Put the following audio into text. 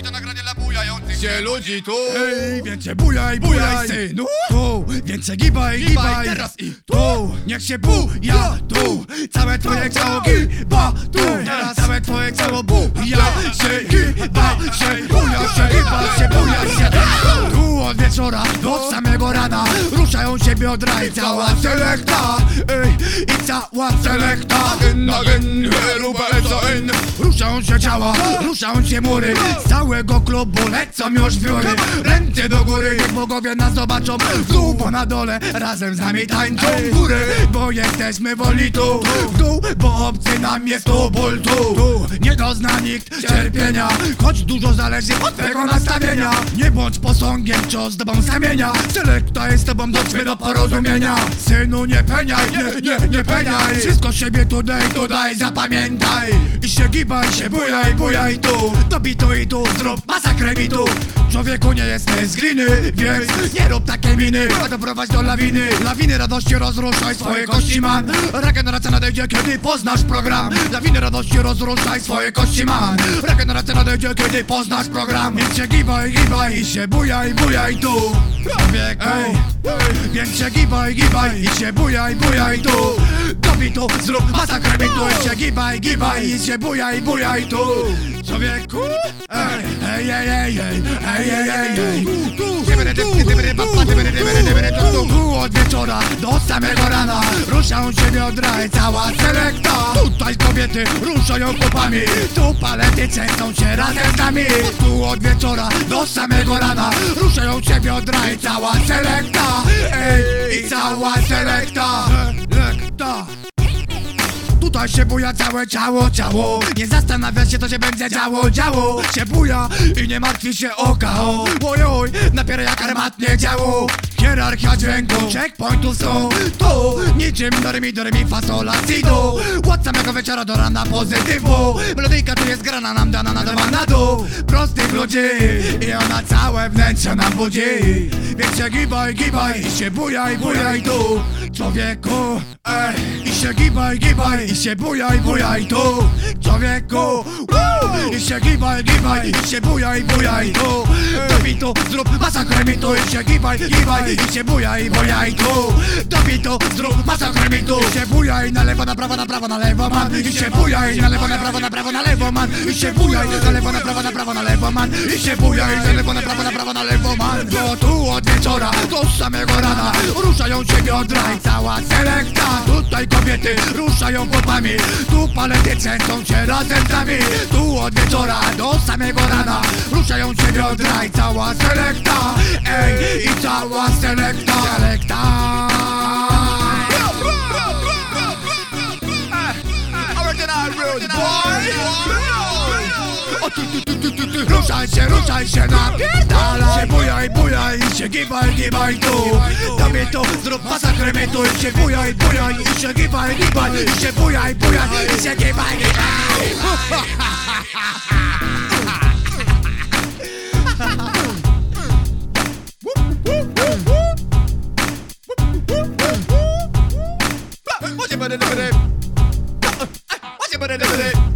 i to nagranie dla bujających się ludzi tu? Ej, więcej bujaj, bujaj, synu. Tu, więcej gibaj, gibaj teraz i Tu, niech się buja Tu, całe twoje ciało giba Tu, teraz całe twoje ciało buja się Giba się, buja się, giba się, buja się. Tu od wieczora do samego rana. Ruszają się biodra i cała selekta Ej, i cała selekta. Again, rubę co in Ruszą się ciała, ruszą się mury. Z całego klubu lecą już wióry. Ręce do góry, niech bogowie nas zobaczą. W dół, bo na dole, razem z nami tańczą W górę, bo jesteśmy woli tu W dół, bo obcy nam jest tu ból tu. Nie dozna nikt cierpienia Choć dużo zależy od tego nastawienia. Nie bądź posągiem, cios z tobą zamienia Selekta jest z tobą dotrzmy do porozumienia. Synu, nie peniaj, nie, nie, nie peniaj. Wszystko siebie tutaj, tutaj zapamiętaj. I się gibaj, się bujaj, bujaj tu. Dobij tu i tu, zrób masakrę mi tu. Człowieku nie jesteś z gliny, więc nie rób takie miny. A doprowadź do lawiny, lawiny radości rozruszaj swoje kości man. Regeneracja nadejdzie, kiedy poznasz program. Lawiny radości rozruszaj swoje kości man. Regeneracja nadejdzie, kiedy poznasz program. Więc się gibaj, gibaj i się bujaj, bujaj tu. Człowieku, więc się gibaj, gibaj i się bujaj, bujaj tu Dobij tu, zrób masakrę mi tu I się gibaj, gibaj i się bujaj, bujaj tu Człowieku, ej, ej, ej, ej, ej, ej, ej, ej, ej od wieczora do samego rana Ruszą się biodra i cała selekta Tutaj kobiety ruszają kupami Tu palety częstą się razem z nami. Tu od wieczora do samego rana Ruszają się biodra i cała selekta. Ej, i cała selekta. Selekta. Tutaj się buja całe ciało, ciało. Nie zastanawia się, co się będzie działo, działo. Się buja i nie martwi się o, Oj, oj, napiera jak armatnie działo Hierarchia dźwięku, checkpointów są. Tu, niczym do remi, do remi, fasola, si do Od samego wieczora do rana pozytywu. Melodyjka tu jest grana, nam dana, nadawana do Prostych ludzi I ona całe wnętrze nam budzi. Więc się gibaj, gibaj I się bujaj, bujaj tu. Człowieku, ej I się gibaj, gibaj I się bujaj, bujaj tu. Człowieku, woo! I się gibaj, gibaj I się bujaj, bujaj tu Tu, zrób masakrę mi tu I się gibaj, gibaj I się bujaj, bujaj tu. Dobij tu, zrób masakrę mi tu I się bujaj. Na lewo, na prawo, na prawo, na lewo man I się bujaj. Na lewo, na prawo, na prawo, na lewo man I się bujaj. Na lewo, na prawo, na prawo, na lewo man I się bujaj. Na lewo, na prawo, na prawo, na lewo wieczora do samego rana Ruszają się biodra i cała selekta Tutaj kobiety ruszają popami Tu palety częstą się razem z nami. Tu od wieczora do samego rana Ruszają się biodra i cała selekta Ej, i cała selekta Selekta Original rude boy O, tu, tu, tu, tu, tu, tu. Ruszaj się, ruszaj się, napierdalaj się Bujaj, bujaj i się gibaj, gibaj tu Tobie tu, zrób masakrę mi tu I się bujaj, bujaj i się gibaj, gibaj I się bujaj, bujaj i się gibaj, gibaj What's your buddy, buddy? What's your buddy, buddy?